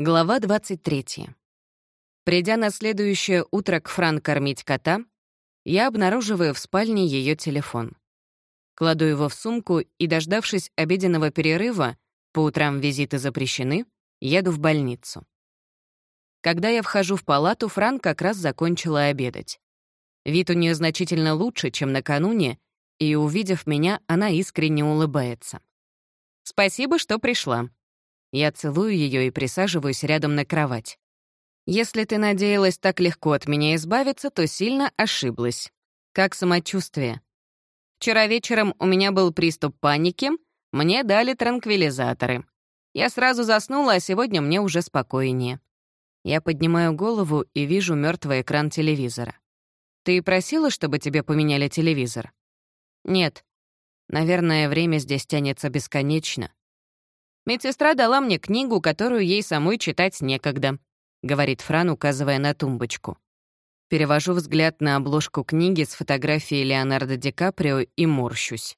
Глава 23. Придя на следующее утро к Фран кормить кота, я обнаруживаю в спальне ее телефон. Кладу его в сумку и, дождавшись обеденного перерыва, по утрам визиты запрещены, еду в больницу. Когда я вхожу в палату, Фран как раз закончила обедать. Вид у нее значительно лучше, чем накануне, и, увидев меня, она искренне улыбается. «Спасибо, что пришла», я целую ее и присаживаюсь рядом на кровать. Если ты надеялась так легко от меня избавиться, то сильно ошиблась. Как самочувствие? Вчера вечером у меня был приступ паники, мне дали транквилизаторы. Я сразу заснула, а сегодня мне уже спокойнее. Я поднимаю голову и вижу мертвый экран телевизора. Ты просила, чтобы тебе поменяли телевизор? Нет. Наверное, время здесь тянется бесконечно. Медсестра дала мне книгу, которую ей самой читать некогда», — говорит Фран, указывая на тумбочку. Перевожу взгляд на обложку книги с фотографией Леонардо Ди Каприо и морщусь.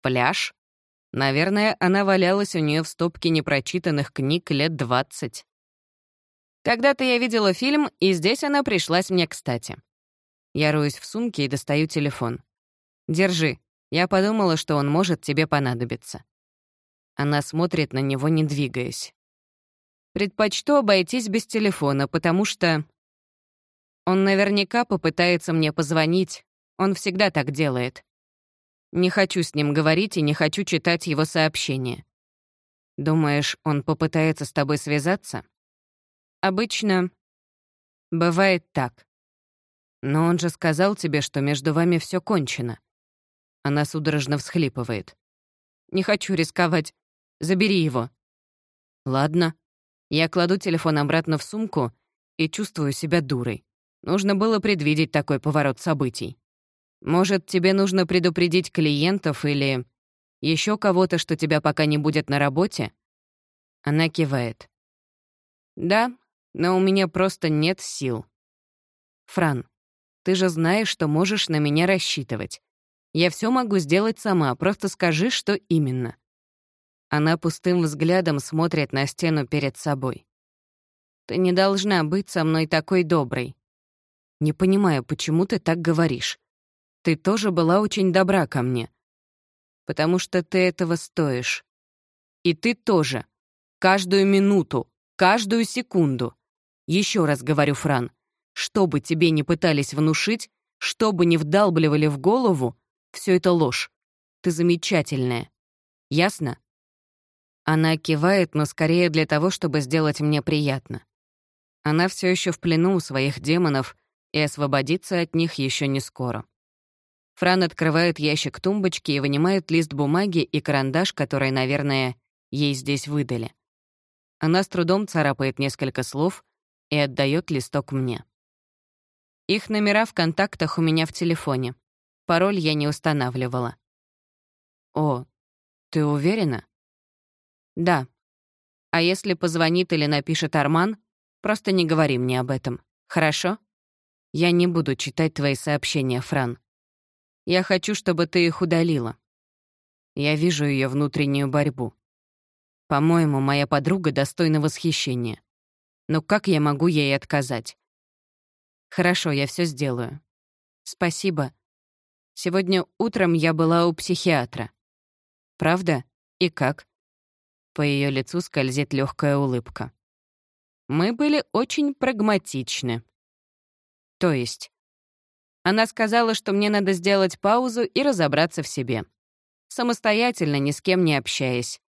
«Пляж?» Наверное, она валялась у нее в стопке непрочитанных книг лет двадцать. Когда-то я видела фильм, и здесь она пришлась мне кстати. Я роюсь в сумке и достаю телефон. «Держи. Я подумала, что он может тебе понадобиться». Она смотрит на него, не двигаясь. Предпочту обойтись без телефона, потому что... Он наверняка попытается мне позвонить. Он всегда так делает. Не хочу с ним говорить и не хочу читать его сообщения. Думаешь, он попытается с тобой связаться? Обычно бывает так. Но он же сказал тебе, что между вами все кончено. Она судорожно всхлипывает. Не хочу рисковать. Забери его». «Ладно». Я кладу телефон обратно в сумку и чувствую себя дурой. Нужно было предвидеть такой поворот событий. Может, тебе нужно предупредить клиентов или еще кого-то, что тебя пока не будет на работе?» Она кивает. «Да, но у меня просто нет сил». «Фран, ты же знаешь, что можешь на меня рассчитывать. Я все могу сделать сама, просто скажи, что именно». Она пустым взглядом смотрит на стену перед собой. «Ты не должна быть со мной такой доброй. Не понимаю, почему ты так говоришь. Ты тоже была очень добра ко мне. Потому что ты этого стоишь. И ты тоже. Каждую минуту, каждую секунду. Еще раз говорю, Фран, что бы тебе ни пытались внушить, что бы ни вдалбливали в голову, все это ложь. Ты замечательная. Ясно? Она кивает, но скорее для того, чтобы сделать мне приятно. Она все еще в плену у своих демонов, и освободиться от них еще не скоро. Фран открывает ящик тумбочки и вынимает лист бумаги и карандаш, который, наверное, ей здесь выдали. Она с трудом царапает несколько слов и отдает листок мне. Их номера в контактах у меня в телефоне. Пароль я не устанавливала. «О, ты уверена?» «Да. А если позвонит или напишет Арман, просто не говори мне об этом. Хорошо? Я не буду читать твои сообщения, Фран. Я хочу, чтобы ты их удалила. Я вижу ее внутреннюю борьбу. По-моему, моя подруга достойна восхищения. Но как я могу ей отказать? Хорошо, я все сделаю. Спасибо. Сегодня утром я была у психиатра. Правда? И как? По ее лицу скользит легкая улыбка. Мы были очень прагматичны. То есть? Она сказала, что мне надо сделать паузу и разобраться в себе. Самостоятельно, ни с кем не общаясь.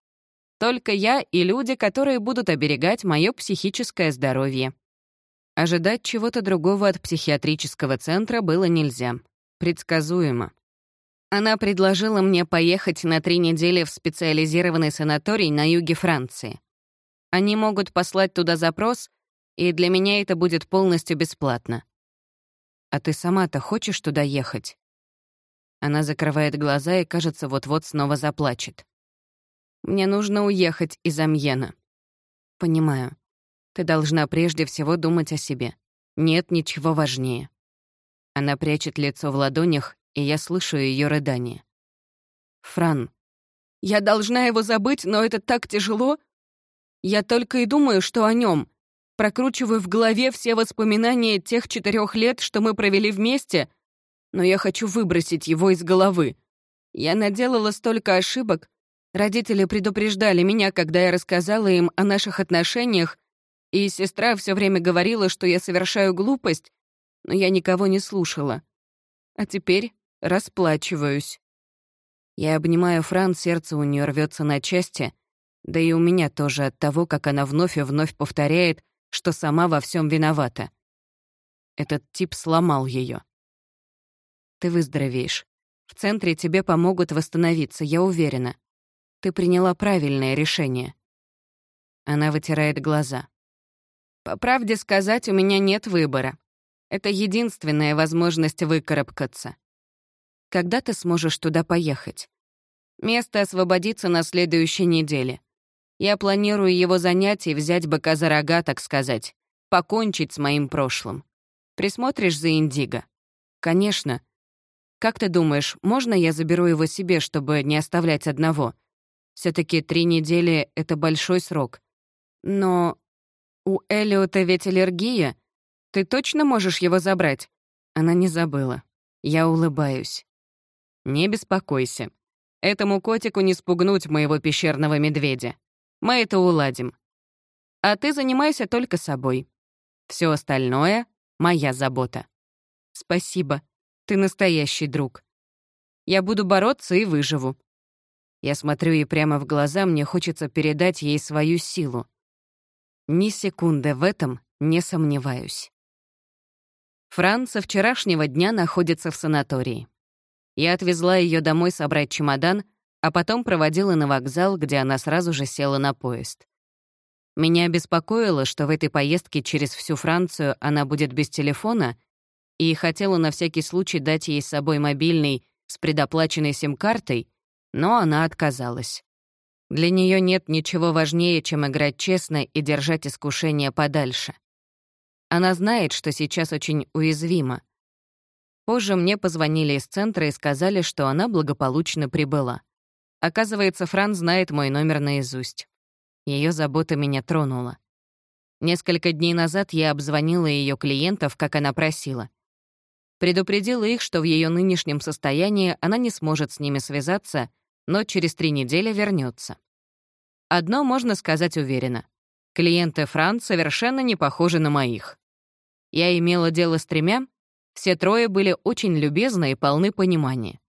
Только я и люди, которые будут оберегать мое психическое здоровье. Ожидать чего-то другого от психиатрического центра было нельзя. Предсказуемо. Она предложила мне поехать на три недели в специализированный санаторий на юге Франции. Они могут послать туда запрос, и для меня это будет полностью бесплатно. А ты сама-то хочешь туда ехать? Она закрывает глаза и, кажется, вот-вот снова заплачет. Мне нужно уехать из Амьена. Понимаю. Ты должна прежде всего думать о себе. Нет ничего важнее. Она прячет лицо в ладонях и я слышу ее рыдание. «Фран, я должна его забыть, но это так тяжело. Я только и думаю, что о нем. Прокручиваю в голове все воспоминания тех четырех лет, что мы провели вместе, но я хочу выбросить его из головы. Я наделала столько ошибок. Родители предупреждали меня, когда я рассказала им о наших отношениях, и сестра все время говорила, что я совершаю глупость, но я никого не слушала. А теперь расплачиваюсь. Я обнимаю Фран, сердце у нее рвется на части, да и у меня тоже от того, как она вновь и вновь повторяет, что сама во всем виновата. Этот тип сломал ее. Ты выздоровеешь. В центре тебе помогут восстановиться, я уверена. Ты приняла правильное решение. Она вытирает глаза. По правде сказать, у меня нет выбора. Это единственная возможность выкарабкаться. Когда ты сможешь туда поехать? Место освободится на следующей неделе. Я планирую его занять и взять быка за рога, так сказать, покончить с моим прошлым. Присмотришь за Индиго? Конечно. Как ты думаешь, можно я заберу его себе, чтобы не оставлять одного? все таки три недели — это большой срок. Но у Элиота ведь аллергия. Ты точно можешь его забрать? Она не забыла. Я улыбаюсь. Не беспокойся. Этому котику не спугнуть моего пещерного медведя. Мы это уладим. А ты занимайся только собой. Все остальное — моя забота. Спасибо. Ты настоящий друг. Я буду бороться и выживу. Я смотрю ей прямо в глаза, мне хочется передать ей свою силу. Ни секунды в этом не сомневаюсь. Фран со вчерашнего дня находится в санатории. Я отвезла ее домой собрать чемодан, а потом проводила на вокзал, где она сразу же села на поезд. Меня беспокоило, что в этой поездке через всю Францию она будет без телефона, и хотела на всякий случай дать ей с собой мобильный с предоплаченной сим-картой, но она отказалась. Для нее нет ничего важнее, чем играть честно и держать искушение подальше. Она знает, что сейчас очень уязвима, Позже мне позвонили из центра и сказали, что она благополучно прибыла. Оказывается, Фран знает мой номер наизусть. Ее забота меня тронула. Несколько дней назад я обзвонила ее клиентов, как она просила. Предупредила их, что в ее нынешнем состоянии она не сможет с ними связаться, но через три недели вернется. Одно можно сказать уверенно. Клиенты Фран совершенно не похожи на моих. Я имела дело с тремя, все трое были очень любезны и полны понимания.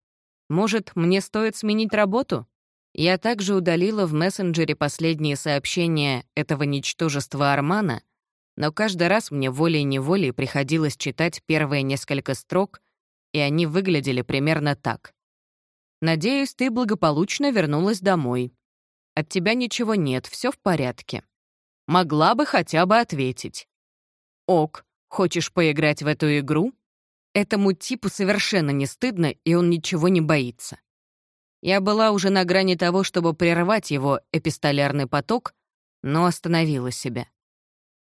Может, мне стоит сменить работу? Я также удалила в мессенджере последние сообщения этого ничтожества Армана, но каждый раз мне волей-неволей приходилось читать первые несколько строк, и они выглядели примерно так. «Надеюсь, ты благополучно вернулась домой. От тебя ничего нет, все в порядке. Могла бы хотя бы ответить. Ок, хочешь поиграть в эту игру? Этому типу совершенно не стыдно, и он ничего не боится. Я была уже на грани того, чтобы прервать его эпистолярный поток, но остановила себя.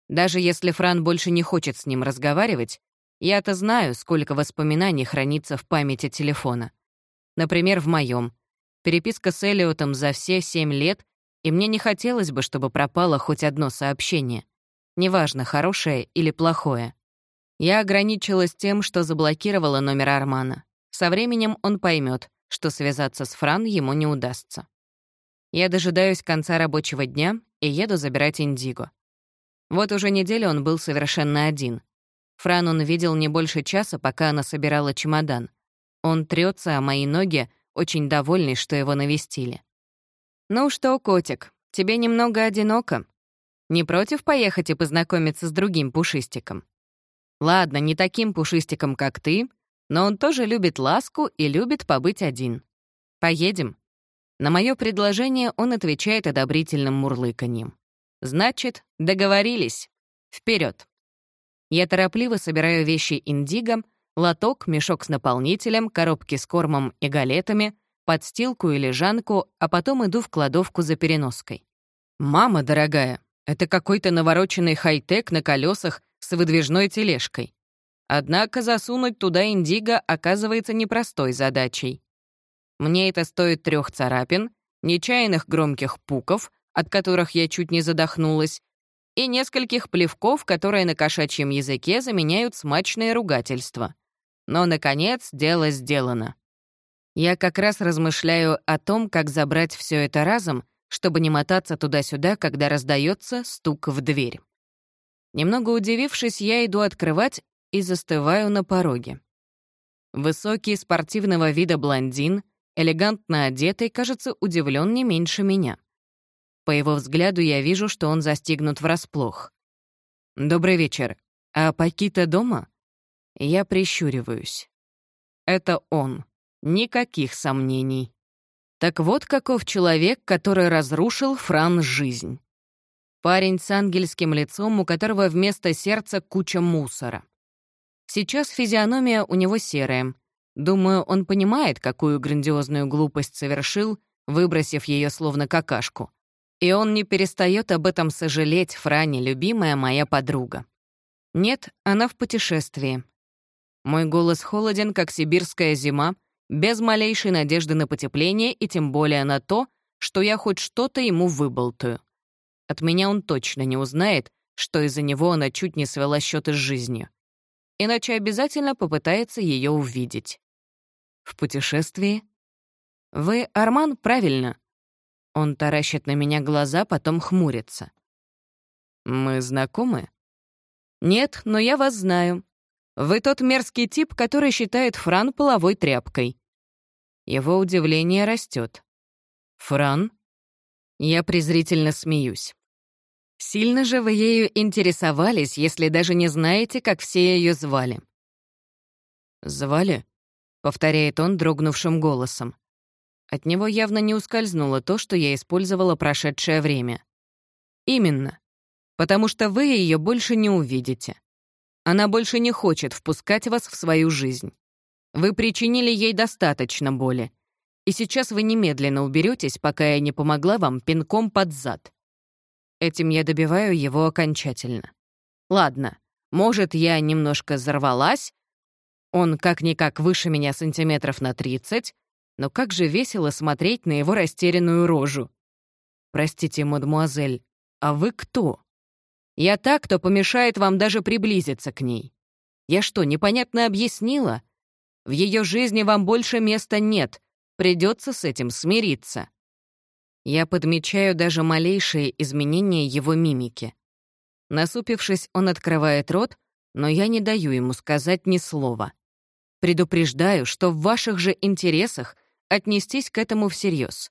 Даже если Фран больше не хочет с ним разговаривать, я-то знаю, сколько воспоминаний хранится в памяти телефона. Например, в моем. Переписка с Элиотом за все семь лет, и мне не хотелось бы, чтобы пропало хоть одно сообщение. Неважно, хорошее или плохое. Я ограничилась тем, что заблокировала номер Армана. Со временем он поймет, что связаться с Фран ему не удастся. Я дожидаюсь конца рабочего дня и еду забирать Индиго. Вот уже неделю он был совершенно один. Фран он видел не больше часа, пока она собирала чемодан. Он трется о мои ноги, очень довольный, что его навестили. «Ну что, котик, тебе немного одиноко. Не против поехать и познакомиться с другим пушистиком?» Ладно, не таким пушистиком, как ты, но он тоже любит ласку и любит побыть один. Поедем?» На мое предложение он отвечает одобрительным мурлыканьем. «Значит, договорились. Вперед. Я торопливо собираю вещи индиго, лоток, мешок с наполнителем, коробки с кормом и галетами, подстилку и лежанку, а потом иду в кладовку за переноской. «Мама дорогая, это какой-то навороченный хай-тек на колесах с выдвижной тележкой. Однако засунуть туда индиго оказывается непростой задачей. Мне это стоит трех царапин, нечаянных громких пуков, от которых я чуть не задохнулась, и нескольких плевков, которые на кошачьем языке заменяют смачные ругательства. Но, наконец, дело сделано. Я как раз размышляю о том, как забрать все это разом, чтобы не мотаться туда-сюда, когда раздается стук в дверь. Немного удивившись, я иду открывать и застываю на пороге. Высокий, спортивного вида блондин, элегантно одетый, кажется, удивлен не меньше меня. По его взгляду я вижу, что он застигнут врасплох. «Добрый вечер. А Пакита дома?» Я прищуриваюсь. Это он. Никаких сомнений. Так вот каков человек, который разрушил Фран жизнь. Парень с ангельским лицом, у которого вместо сердца куча мусора. Сейчас физиономия у него серая. Думаю, он понимает, какую грандиозную глупость совершил, выбросив ее словно какашку. И он не перестает об этом сожалеть, Франи, любимая моя подруга. Нет, она в путешествии. Мой голос холоден, как сибирская зима, без малейшей надежды на потепление и тем более на то, что я хоть что-то ему выболтаю. От меня он точно не узнает, что из-за него она чуть не свела счеты с жизнью. Иначе обязательно попытается ее увидеть. В путешествии? Вы Арман, правильно? Он таращит на меня глаза, потом хмурится. Мы знакомы? Нет, но я вас знаю. Вы тот мерзкий тип, который считает Фран половой тряпкой. Его удивление растет. Фран? Я презрительно смеюсь. Сильно же вы ею интересовались, если даже не знаете, как все ее звали. «Звали?» — повторяет он дрогнувшим голосом. От него явно не ускользнуло то, что я использовала прошедшее время. «Именно. Потому что вы ее больше не увидите. Она больше не хочет впускать вас в свою жизнь. Вы причинили ей достаточно боли. И сейчас вы немедленно уберетесь, пока я не помогла вам пинком под зад. Этим я добиваю его окончательно. Ладно, может, я немножко взорвалась. Он как-никак выше меня сантиметров на 30, но как же весело смотреть на его растерянную рожу. Простите, мадемуазель, а вы кто? Я так, кто помешает вам даже приблизиться к ней. Я что, непонятно объяснила? В ее жизни вам больше места нет. Придется с этим смириться. Я подмечаю даже малейшие изменения его мимики. Насупившись, он открывает рот, но я не даю ему сказать ни слова. Предупреждаю, что в ваших же интересах отнестись к этому всерьез.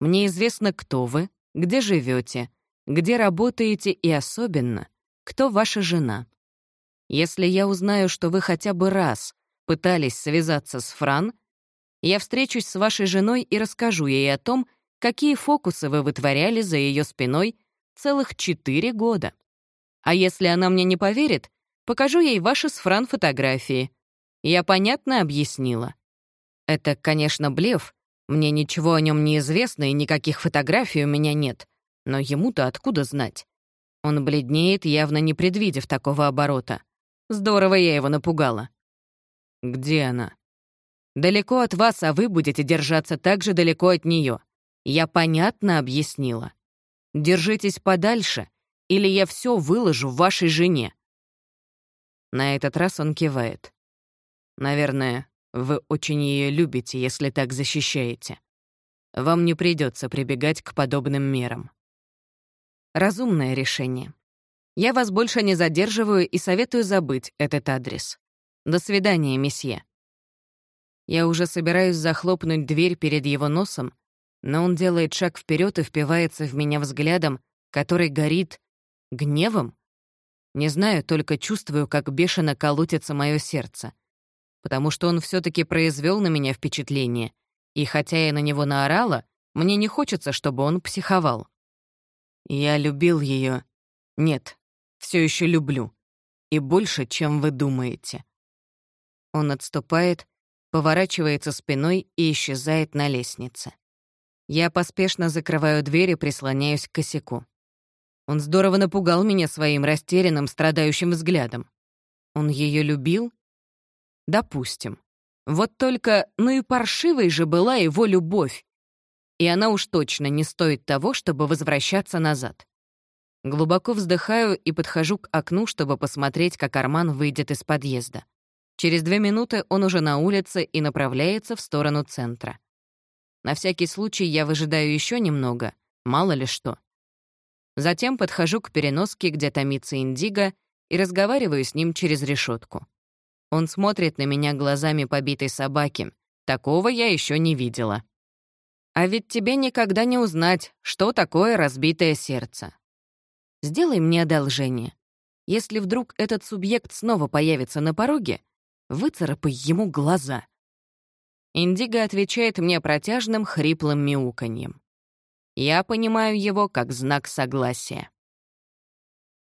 Мне известно, кто вы, где живете, где работаете и особенно, кто ваша жена. Если я узнаю, что вы хотя бы раз пытались связаться с Фран, я встречусь с вашей женой и расскажу ей о том, какие фокусы вы вытворяли за ее спиной целых четыре года. А если она мне не поверит, покажу ей ваши с Фран фотографии. Я понятно объяснила. Это, конечно, блеф, мне ничего о нем не известно и никаких фотографий у меня нет. Но ему-то откуда знать? Он бледнеет, явно не предвидев такого оборота. Здорово я его напугала. Где она? Далеко от вас, а вы будете держаться так же далеко от нее. Я понятно объяснила. Держитесь подальше, или я все выложу вашей жене. На этот раз он кивает. Наверное, вы очень ее любите, если так защищаете. Вам не придется прибегать к подобным мерам. Разумное решение. Я вас больше не задерживаю и советую забыть этот адрес. До свидания, месье. Я уже собираюсь захлопнуть дверь перед его носом, но он делает шаг вперед и впивается в меня взглядом, который горит гневом. Не знаю, только чувствую, как бешено колотится мое сердце. Потому что он все таки произвел на меня впечатление, и хотя я на него наорала, мне не хочется, чтобы он психовал. Я любил ее. Нет, все еще люблю. И больше, чем вы думаете. Он отступает, поворачивается спиной и исчезает на лестнице. Я поспешно закрываю дверь и прислоняюсь к косяку. Он здорово напугал меня своим растерянным, страдающим взглядом. Он ее любил? Допустим. Вот только, ну и паршивой же была его любовь. и она уж точно не стоит того, чтобы возвращаться назад. Глубоко вздыхаю и подхожу к окну, чтобы посмотреть, как Арман выйдет из подъезда. Через две минуты он уже на улице и направляется в сторону центра. На всякий случай я выжидаю еще немного, мало ли что. Затем подхожу к переноске, где томится Индиго, и разговариваю с ним через решетку. Он смотрит на меня глазами побитой собаки. Такого я еще не видела. А ведь тебе никогда не узнать, что такое разбитое сердце. Сделай мне одолжение. Если вдруг этот субъект снова появится на пороге, выцарапай ему глаза. Индиго отвечает мне протяжным хриплым мяуканьем. Я понимаю его как знак согласия.